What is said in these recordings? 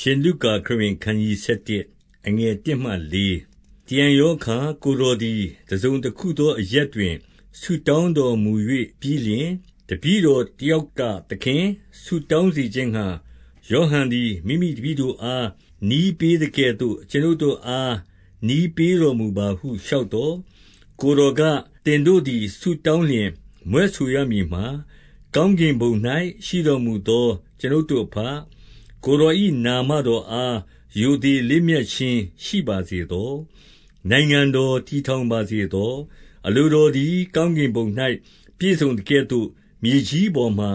ရှင်လုကာခရစ်ဝင်ခန်းကြီး7အငယ်1မှ4တန်ရောခါကိုတော်သည်တစုံတစ်ခုသောအရက်တွင်ဆုတောင်းတော်မူ၍ပြီးလျင်တပည့်တော်တယောက်ကသခင်ဆုတောင်းစီခြင်းဟာယောဟန်သည်မိမိတပည့်တို့အားနီးပေးတဲ့ကဲ့သို့ကျွန်ုပ်တို့အားနီးပေးတော်မူပါဟုလျှောက်တော်ကိုတော်ကတင်တို့သည်ဆုတောင်းလျင်မွဲ့ဆိုရမည်မှာကောင်းကင်ဘုံ၌ရှိတော်မူသောကျွန်ုပ်တို့အဖ ကိုယ်တော်၏နာမတော်အား ရိုသေလေးမြတ်ခြင်းရှိပါစေသော။နိုင်ငံတော်တည်ထောင်ပါစေသော။အလိုတော်သည် ကောင်းကင်ဘုံ၌ပြည့်စုံသကဲ့သို့ မြေကြီးပေါ်မှာ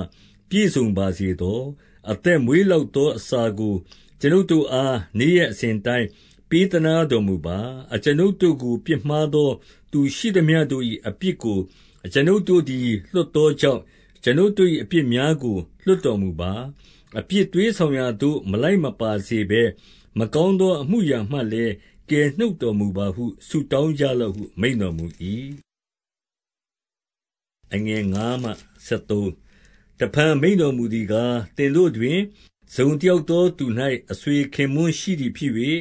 ပြည့်စုံပါစေသော။အသက်မွေးလောက်သော အစာကိုကျွန်ုပ်တို့အား နေ့ရက်အစဉ်အတိုင်း ပေးသနားတော်မူပါ။အကျွန်ုပ်တို့ကို ပြစ်မှားသော သူရှိသမျှတို့၏အပြစ်ကို အကျွန်ုပ်တို့သည် လွှတ်သောကြောင့်၊အကျွန်ုပ်တို့၏အပြစ်များကို လွှတ်တော်မူပါ အပြစ်သွေးဆောင်ရာသို့ မလိုက်မပါစေဘဲ မကောင်းသောအမှုအရာမှလည်း ကယ်နှုတ်တော်မူပါဟု ဆုတောင်းကြလော့ဟု မိန့်တော်မူ၏။တဖန် မိန့်တော်မူသည်ကား၊သင်တို့တွင် တစုံတယောက်သောသူ၌အဆွေခင်ပွန်းရှိသည်ဖြစ်၍၊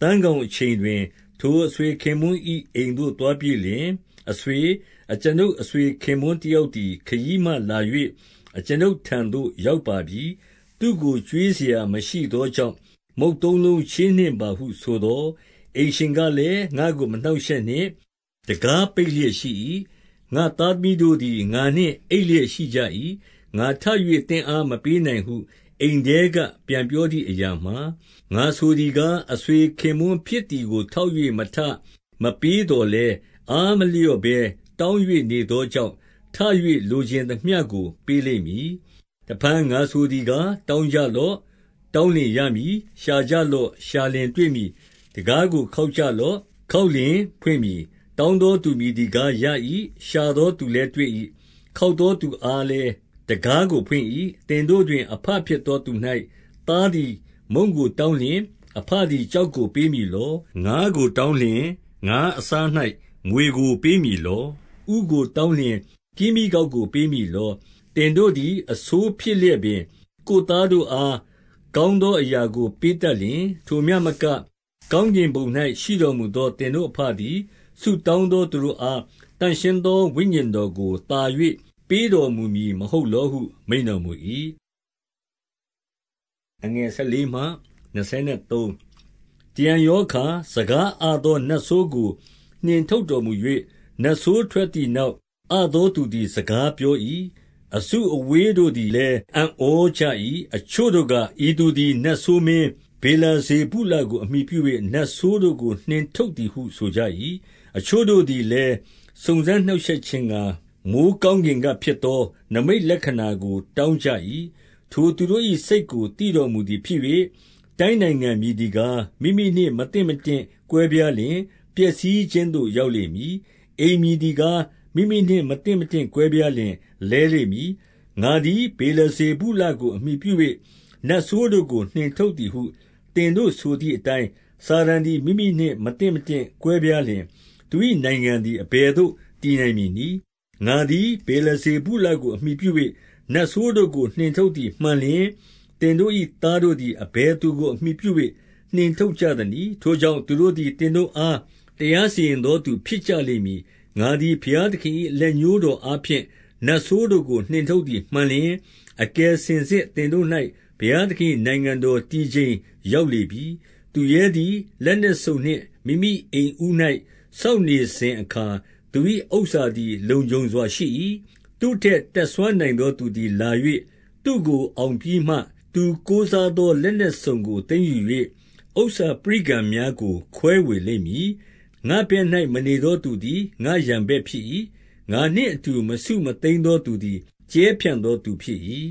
သန်းခေါင်အချိန်တွင် ထိုအဆွေခင်ပွန်း၏အိမ်သို့ သွားပြီးလျှင်၊အဆွေ၊အကျွန်ုပ်အဆွေခင်ပွန်းတယောက်သည် ခရီးမှလာ၍အကျွန်ုပ်ထံသို့ ရောက်ပါပြီ သူ့ကိုကျွေးစရာမရှိသောကြောင့် မုန့်သုံးလုံးချေးနှင့်ပါဟုဆိုသော်၊အိမ်ရှင်ကလည်း၊ငါ့ကို မနှောင့်ရှက်နှင့်။တံခါးပိတ်လျက်ရှိ၏။ငါ့သားသမီးတို့သည် ငါနှင့်အိပ်လျက်ရှိကြ၏။ငါထ၍သင့်အား မပေးနိုင်ဟု အိမ်ထဲက ပြန်ပြောသည်အရာမှာ၊ငါဆိုသည်ကား၊အဆွေခင်ပွန်းဖြစ်သည်ကို ထောက်၍မထမပေးသော်လည်း၊အားမလျော့ဘဲ တောင်း၍နေသောကြောင့် ထ၍လိုချင်သမျှကို ပေးလိမ့်မည် တဖန်ငါဆိုသည်ကား၊တောင်းကြလော့။တောင်းလျှင်ရမည်။ရှာကြလော့။ရှာလျှင်တွေ့မည်။တံခါးကို ခေါက်ကြလော့။ခေါက်လျှင်ဖွင့်မည်။တောင်းသောသူမည်သည်ကား ရ၏။ရှာသောသူလည်းတွေ့၏။ခေါက်သောသူအားလည်း တံခါးကိုဖွင့်၏။သင်တို့တွင် အဘဖြစ်သောသူ၌သားသည်မုန့်ကိုတောင်းလျှင်၊အဘသည် ကျောက်ကိုပေးမည်လော။ငါးကိုတောင်းလျှင် ငါးအစား၌မြွေကိုပေးမည်လော။ဥကိုတောင်းလျှင် ကင်းမြီးကောက်ကို ပေးမည်လော သင်တို့သည် အဆိုးဖြစ်လျက်ပင် ကိုယ်သားတို့အား ကောင်းသောအရာကို ပေးတတ်လျှင်၊ထိုမျှမက ကောင်းကင်ဘုံ၌ရှိတော်မူသော သင်တို့အဘသည် ဆုတောင်းသောသူတို့အား သန့်ရှင်းသော ဝိညာဉ်တော်ကို သာ၍ပေးတော်မူမည်မဟုတ်လောဟု မိန့်တော်မူ၏။တရံရောအခါ စကားအသော နတ်ဆိုးကို နှင်ထုတ်တော်မူ၍၊နတ်ဆိုးထွက်သည်နောက် အသောသူသည် စကားပြော၏ အစုအဝေးတို့သည်လည်း အံ့ဩကြ၏။အချို့တို့က၊ဤသူသည် နတ်ဆိုးမင်း ဗေလဇေဗုလကို အမှီပြု၍နတ်ဆိုးတို့ကို နှင်ထုတ်သည်ဟု ဆိုကြ၏။အချို့တို့သည်လည်း စုံစမ်းနှောင့်ရှက်ခြင်းငှါ မိုဃ်းကောင်းကင်ကဖြစ်သော နိမိတ်လက္ခဏာကို တောင်းကြ၏။ထိုသူတို့၏စိတ်ကို သိတော်မူသည်ဖြစ်၍၊တိုင်းနိုင်ငံမည်သည်ကား၊မိမိနှင့်မသင့်မတင့် ကွဲပြားလျှင် ပျက်စီးခြင်းသို့ ရောက်လိမ့်မည်။အိမ်မည်သည်ကား၊ မိမိနှင့်မသင့်မတင့်ကွဲပြားလျှင် လဲလိမ့်မည်။ငါသည် ဗေလဇေဗုလကို အမှီပြု၍နတ်ဆိုးတို့ကို နှင်ထုတ်သည်ဟု သင်တို့ဆိုသည်အတိုင်း၊စာတန်သည် မိမိနှင့်မသင့်မတင့်ကွဲပြားလျှင် သူ၏နိုင်ငံသည် အဘယ်သို့ တည်နိုင်မည်နည်း။ငါသည် ဗေလဇေဗုလကို အမှီပြု၍နတ်ဆိုးတို့ကို နှင်ထုတ်သည်မှန်လျှင်၊သင်တို့၏သားတို့သည် အဘယ်သူကို အမှီပြု၍နှင်ထုတ်ကြသနည်း။ထိုကြောင့် သူတို့သည် သင်တို့အား တရားစီရင်သောသူ ဖြစ်ကြလိမ့်မည်။ ငါသည် ဘုရားသခင်၏လက်ညှိုးတော်အားဖြင့် နတ်ဆိုးတို့ကို နှင်ထုတ်သည်မှန်လျှင်၊အကယ်စင်စစ်သင်တို့၌ဘုရားသခင်၏နိုင်ငံတော်တည်ချိန် ရောက်လေပြီ။သူရဲသည် လက်နက်စုံနှင့် မိမိအိမ်ဦး၌စောင့်နေစဉ်အခါ သူ၏ဥစ္စာသည် လုံခြုံစွာရှိ၏။သူ့ထက် တတ်စွမ်းနိုင်သောသူသည်လာ၍သူ့ကိုအောင်ပြီးမှ၊သူကိုးစားသော လက်နက်စုံကို သိမ်းယူ၍ဥစ္စာပရိကံများကို ခွဲဝေလိမ့်မည်။ ငါ့ဘက်၌မနေသောသူသည် ငါ့ရန်ဘက်ဖြစ်၏။ငါနှင့်အတူ မစုမသိမ်းသောသူသည်ကြဲဖြန့်သောသူဖြစ်၏။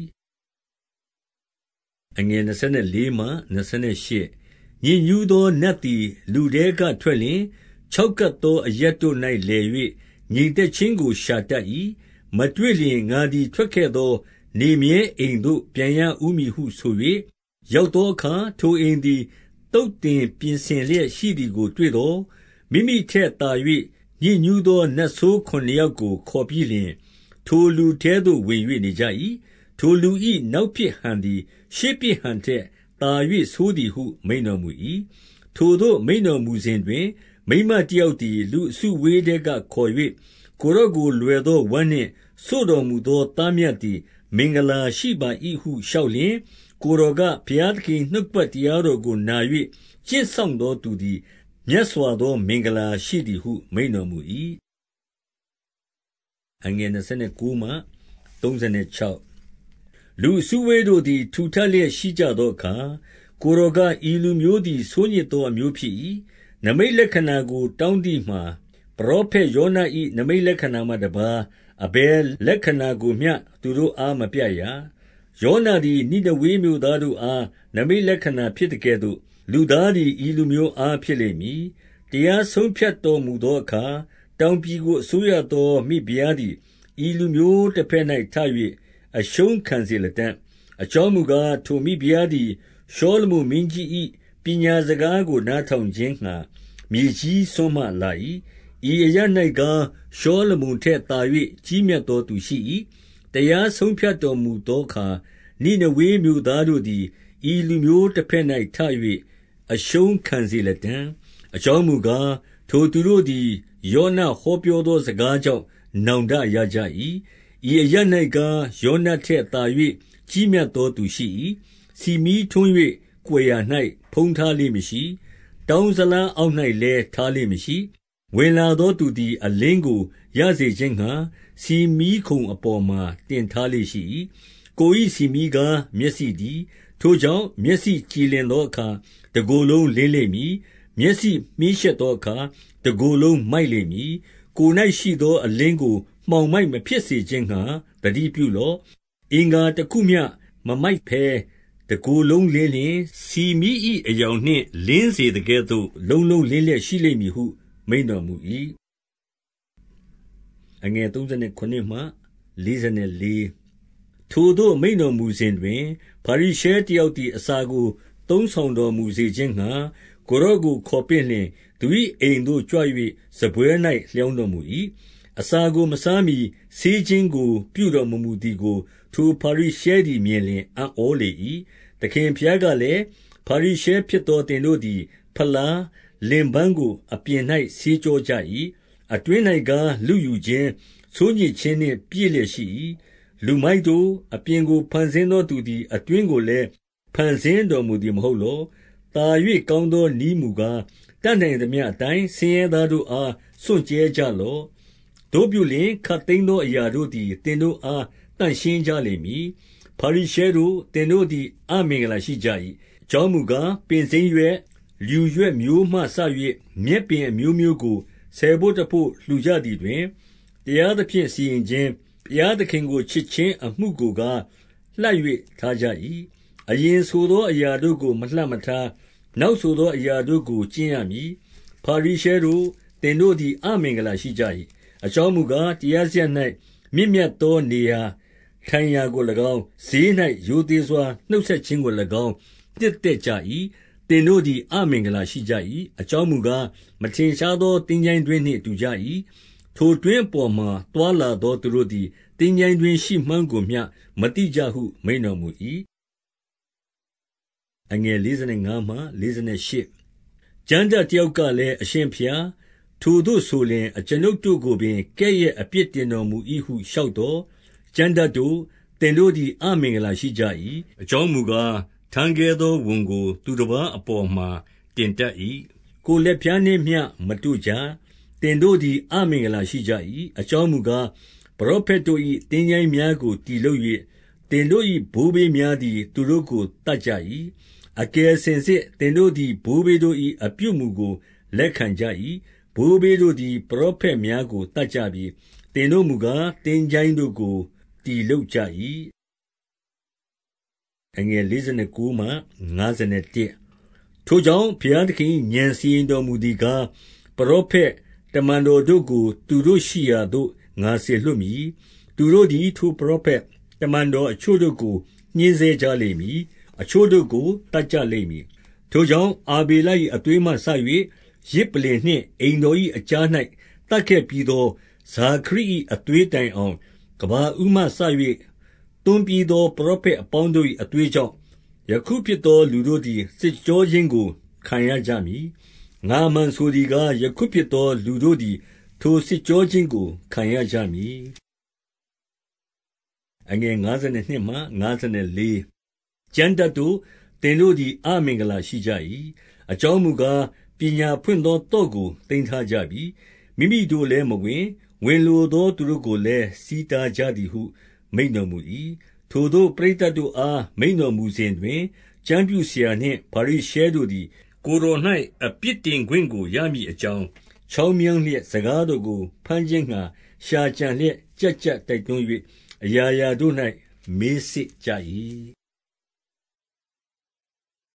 24 ညစ်ညူးသောနတ်သည် လူထဲကထွက်လျှင်၊ခြောက်ကပ်သောအရပ်တို့၌လည်၍ငြိမ်သက်ခြင်းကို ရှာတတ်၏။မတွေ့လျှင် ငါသည်ထွက်ခဲ့သော နေမြဲအိမ်သို့ ပြန်ရဦးမည်ဟုဆို၍ရောက်သောအခါ၊ထိုအိမ်သည် သုတ်သင်ပြင်ဆင်လျက်ရှိသည်ကို တွေ့သော်၊ မိမိထက်သာ၍ညစ်ညူးသော နတ်ဆိုးခုနစ်ယောက်ကို ခေါ်ပြီးလျှင်၊ထိုလူထဲသို့ ဝင်၍နေကြ၏။ထိုလူ၏နောက်ဖြစ်ဟန်သည် ရှေ့ဖြစ်ဟန်ထက်သာ၍ဆိုးသည်ဟု မိန့်တော်မူ၏။ထိုသို့ မိန့်တော်မူစဉ်တွင်၊မိန်းမတယောက်သည် လူအစုအဝေးထဲကခေါ်၍၊ကိုယ်တော်ကို လွယ်သော ဝမ်းနှင့် စို့တော်မူသော သားမြတ်သည် မင်္ဂလာရှိပါ၏ဟု လျှောက်လျှင်၊ကိုယ်တော်က၊ဘုရားသခင်၏နှုတ်ကပတ်တရားတော်ကိုနာ၍ကျင့်စောင့်သောသူသည် မြတ်စွာသော မင်္ဂလာရှိသည်ဟု မိန့်တော်မူ၏။လူအစုအဝေးတို့သည် ထူထပ်လျက်ရှိကြသောအခါ၊ကိုယ်တော်က၊ဤလူမျိုးသည် ဆိုးညစ်သောအမျိုးဖြစ်၏။နိမိတ်လက္ခဏာကို တောင်းသည်မှာ၊ပရောဖက်ယောန၏နိမိတ်လက္ခဏာမှတပါး အဘယ်လက္ခဏာကိုမျှ သူတို့အား မပြရာ။ယောနသည် နိနေဝေမြို့သားတို့အား နိမိတ်လက္ခဏာဖြစ်သကဲ့သို့၊ လူသားသည် ဤလူမျိုးအား ဖြစ်လိမ့်မည်။တရားဆုံးဖြတ်တော်မူသောအခါ၊တောင်ပြည်ကို အစိုးရသော မိဖုရားသည် ဤလူမျိုးတဘက်၌ထ၍အရှုံးခံစေလတံ့။အကြောင်းမူကား၊ထိုမိဖုရားသည် ရှောလမုန်မင်းကြီး၏ပညာစကားကို နားထောင်ခြင်းငှါ မြေကြီးစွန်းမှလာ၏။ဤအရပ်၌ကား၊ရှောလမုန်ထက်သာ၍ကြီးမြတ်သောသူရှိ၏။တရားဆုံးဖြတ်တော်မူသောအခါ နိနေဝေမြို့သားတို့သည် ဤလူမျိုးတဘက်၌ထ၍ အရှုံးခံစေလတံ့။အကြောင်းမူကား၊ထိုသူတို့သည် ယောနဟောပြောသောစကားကြောင့် နောင်တရကြ၏။ဤအရပ်၌ကား၊ယောနထက်သာ၍ကြီးမြတ်သောသူရှိ၏။ဆီမီးထွန်း၍ကွယ်ရာ၌ဖုံးထားလေ့မရှိ။တောင်းဇလားအောက်၌လည်း ထားလေ့မရှိ။ဝင်လာသောသူသည် အလင်းကိုရစေခြင်းငှါ ဆီမီးခုံအပေါ်မှာ တင်ထားလေ့ရှိ၏။ ကိုယ်၏ဆီမီးကား မျက်စိတည်း။ထိုကြောင့် မျက်စိကြည်လင်သောအခါ တကိုယ်လုံးလင်းလိမ့်မည်။မျက်စိမြှေးရှက်သောအခါ တကိုယ်လုံးမိုက်လိမ့်မည်။ကိုယ်၌ရှိသော အလင်းကို မှောင်မိုက်မဖြစ်စေခြင်းငှါ သတိပြုလော့။အင်္ဂါတခုမျှမမိုက်ဘဲ တကိုယ်လုံးလင်းလျှင်၊ဆီမီး၏အရောင်နှင့် လင်းစေသကဲ့သို့ လုံးလုံးလင်းလျက်ရှိလိမ့်မည်ဟု မိန့်တော်မူ၏။ ထိုသို့မိန့်တော်မူစဉ်တွင်၊ဖာရိရှဲတယောက်သည် အစာကို သုံးဆောင်တော်မူစေခြင်းငှါ ကိုယ်တော်ကို ခေါ်ပင့်လျှင်၊သူ၏အိမ်သို့ကြွ၍စားပွဲ၌လျောင်းတော်မူ၏။အစာကိုမစားမှီ ဆေးခြင်းကို ပြုတော်မမူသည်ကို ထိုဖာရိရှဲသည်မြင်လျှင် အံ့ဩလေ၏။သခင်ဘုရားကလည်း၊ဖာရိရှဲဖြစ်သော သင်တို့သည် ဖလား၊လင်ပန်းကို အပြင်၌ဆေးကြောကြ၏။အတွင်း၌ကား လုယူခြင်း၊ဆိုးညစ်ခြင်းနှင့် ပြည့်လျက်ရှိ၏။ လူမိုက်တို့၊အပြင်ကို ဖန်ဆင်းသောသူသည် အတွင်းကိုလည်း ဖန်ဆင်းတော်မူသည် မဟုတ်လော။သာ၍ကောင်းသောနည်းမူကား၊တတ်နိုင်သမျှအတိုင်း ဆင်းရဲသားတို့အား စွန့်ကြဲကြလော့။သို့ပြုလျှင် ခပ်သိမ်းသောအရာတို့သည် သင်တို့အား သန့်ရှင်းကြလိမ့်မည်။ဖာရိရှဲတို့၊သင်တို့သည် အမင်္ဂလာရှိကြ၏။အကြောင်းမူကား၊ပင်စိမ်းရွက်၊လျူရွက်မျိုးမှစ၍မြက်ပင်အမျိုးမျိုးကို ဆယ်ဘို့တဘို့ လှူကြသည်တွင်၊တရားသဖြင့် စီရင်ခြင်း၊ ဘုရားသခင်ကို ချစ်ခြင်းအမှုကိုကား လှပ်၍ထားကြ၏။အရင်ဆိုသောအရာတို့ကို မလှပ်မထား၊နောက်ဆိုသောအရာတို့ကို ကျင့်ရမည်။ဖာရိရှဲတို့၊သင်တို့သည် အမင်္ဂလာရှိကြ၏။အကြောင်းမူကား၊တရားစရပ်၌မြင့်မြတ်သောနေရာထိုင်ရာကို၎င်း၊ဈေး၌ရိုသေစွာ နှုတ်ဆက်ခြင်းကို၎င်း နှစ်သက်ကြ၏။သင်တို့သည် အမင်္ဂလာရှိကြ၏။အကြောင်းမူကား၊မထင်ရှားသော သင်္ချိုင်းတွင်းနှင့် တူကြ၏။ ထိုတွင်းအပေါ်မှာ သွားလာသောသူတို့သည် သင်္ချိုင်းတွင်းရှိမှန်းကိုမျှ မသိကြဟု မိန့်တော်မူ၏။ကျမ်းတတ်တယောက်ကလည်း၊အရှင်ဘုရား၊ထိုသို့ဆိုလျှင် အကျွန်ုပ်တို့ကိုပင် ကဲ့ရဲ့အပြစ်တင်တော်မူ၏ဟု လျှောက်သော်၊ကျမ်းတတ်တို့၊သင်တို့သည် အမင်္ဂလာရှိကြ၏။အကြောင်းမူကား၊ထမ်းခဲသောဝန်ကို သူတပါးအပေါ်မှာ တင်တတ်၏။ကိုယ်လက်ဖျားနှင့်မျှ မတို့ကြ။ သင်တို့သည် အမင်္ဂလာရှိကြ၏။အကြောင်းမူကား၊ပရောဖက်တို့၏သင်္ချိုင်းများကို တည်လုပ်၍၊သင်တို့၏ဘိုးဘေးများသည် သူတို့ကို သတ်ကြ၏။အကယ်စင်စစ် သင်တို့သည် ဘိုးဘေးတို့၏အပြုအမူကို လက်ခံကြ၏။ဘိုးဘေးတို့သည် ပရောဖက်များကို သတ်ကြပြီ။သင်တို့မူကား၊သင်္ချိုင်းတို့ကို တည်လုပ်ကြ၏။ထိုကြောင့် ဘုရားသခင်၏ဥာဏ်စီရင်တော်မူသည်ကား၊ပရောဖက်၊ တမန်တော်တို့ကို သူတို့ရှိရာသို့ ငါစေလွှတ်မည်။သူတို့သည် ထိုပရောဖက်၊တမန်တော်အချို့တို့ကို ညှဉ်းဆဲကြလိမ့်မည်။အချို့တို့ကို သတ်ကြလိမ့်မည်။ထိုကြောင့် အာဗေလ၏အသွေးမှစ၍ယဇ်ပလ္လင်နှင့် အိမ်တော်၏အကြား၌သတ်ခဲ့ပြီးသော ဇာခရိ၏အသွေးတိုင်အောင်၊ကမ္ဘာဦးမှစ၍သွန်းပြီးသော ပရောဖက်အပေါင်းတို့၏အသွေးကြောင့်၊ယခုဖြစ်သော လူတို့သည် စစ်ကြောခြင်းကို ခံရကြမည်။ ငါအမှန်ဆိုသည်ကား၊ယခုဖြစ်သော လူတို့သည် ထိုစစ်ကြောခြင်းကို ခံရကြမည်။ကျမ်းတတ်တို့၊သင်တို့သည် အမင်္ဂလာရှိကြ၏။အကြောင်းမူကား၊ပညာဖွင့်သောသော့ကို သိမ်းထားကြပြီ။မိမိတို့လည်းမဝင်။ဝင်လိုသောသူတို့ကိုလည်း ဆီးတားကြသည်ဟု မိန့်တော်မူ၏။ထိုသို့ ပရိသတ်တို့အား မိန့်တော်မူစဉ်တွင်၊ကျမ်းပြုဆရာနှင့် ဖာရိရှဲတို့သည် ကိုယ်တော်၌အပြစ်တင်ခွင့်ကိုရမည်အကြောင်း၊ချောင်းမြောင်းလျက်စကားတော်ကိုဘမ်းခြင်းငှါရှာကြံလျက်ကျပ်ကျပ်တိုက်တွန်း၍အရာရာတို့၌မေးစစ်ကြ၏။